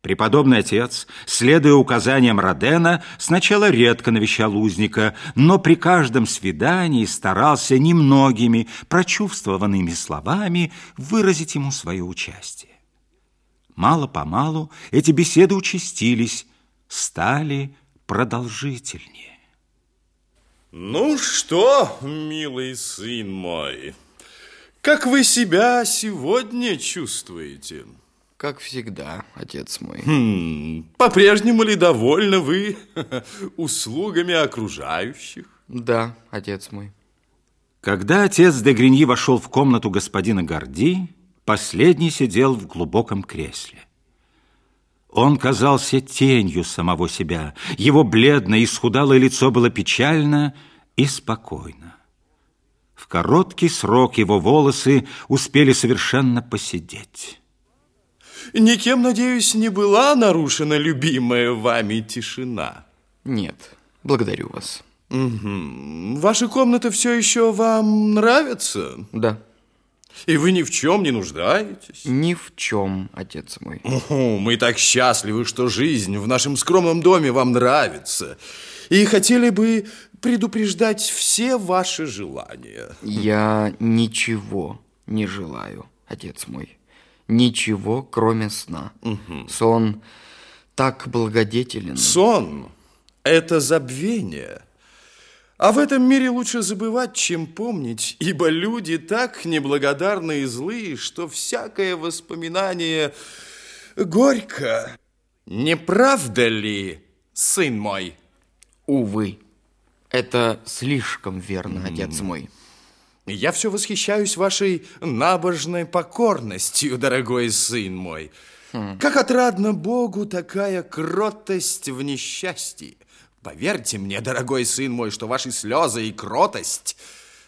Преподобный отец, следуя указаниям Родена, сначала редко навещал узника, но при каждом свидании старался немногими прочувствованными словами выразить ему свое участие. Мало-помалу эти беседы участились, стали продолжительнее. Ну что, милый сын мой, как вы себя сегодня чувствуете? Как всегда, отец мой. Хм, По-прежнему ли довольны вы услугами окружающих? Да, отец мой. Когда отец де Гриньи вошел в комнату господина Горди, последний сидел в глубоком кресле. Он казался тенью самого себя. Его бледное, исхудалое лицо было печально и спокойно. В короткий срок его волосы успели совершенно поседеть. Никем, надеюсь, не была нарушена любимая вами тишина? Нет, благодарю вас. Угу. Ваша комната все еще вам нравится? Да. И вы ни в чем не нуждаетесь? Ни в чем, отец мой. О, мы так счастливы, что жизнь в нашем скромном доме вам нравится. И хотели бы предупреждать все ваши желания. Я ничего не желаю, отец мой ничего, кроме сна. Угу. Сон так благодетелен. Сон – это забвение. А в этом мире лучше забывать, чем помнить, ибо люди так неблагодарны и злые, что всякое воспоминание горько. Не правда ли, сын мой? Увы, это слишком верно, отец мой. Я все восхищаюсь вашей набожной покорностью, дорогой сын мой. Хм. Как отрадно Богу такая кротость в несчастье. Поверьте мне, дорогой сын мой, что ваши слезы и кротость –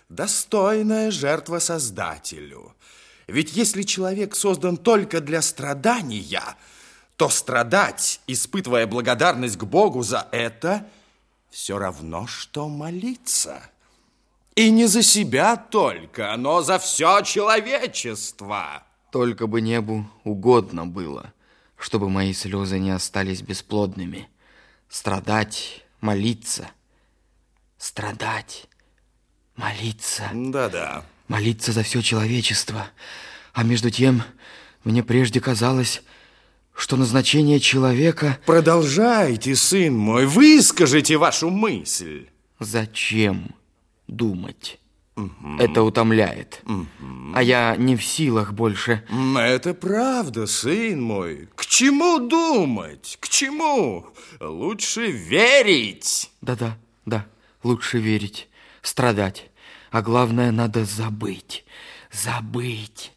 достойная жертва Создателю. Ведь если человек создан только для страдания, то страдать, испытывая благодарность к Богу за это, все равно, что молиться – и не за себя только, но за все человечество. Только бы небу угодно было, чтобы мои слезы не остались бесплодными. Страдать, молиться, страдать, молиться. Да-да. Молиться за все человечество. А между тем, мне прежде казалось, что назначение человека... Продолжайте, сын мой, выскажите вашу мысль. Зачем? Думать. Угу. Это утомляет. Угу. А я не в силах больше. Это правда, сын мой. К чему думать? К чему? Лучше верить. Да-да, да. Лучше верить, страдать. А главное, надо забыть. Забыть.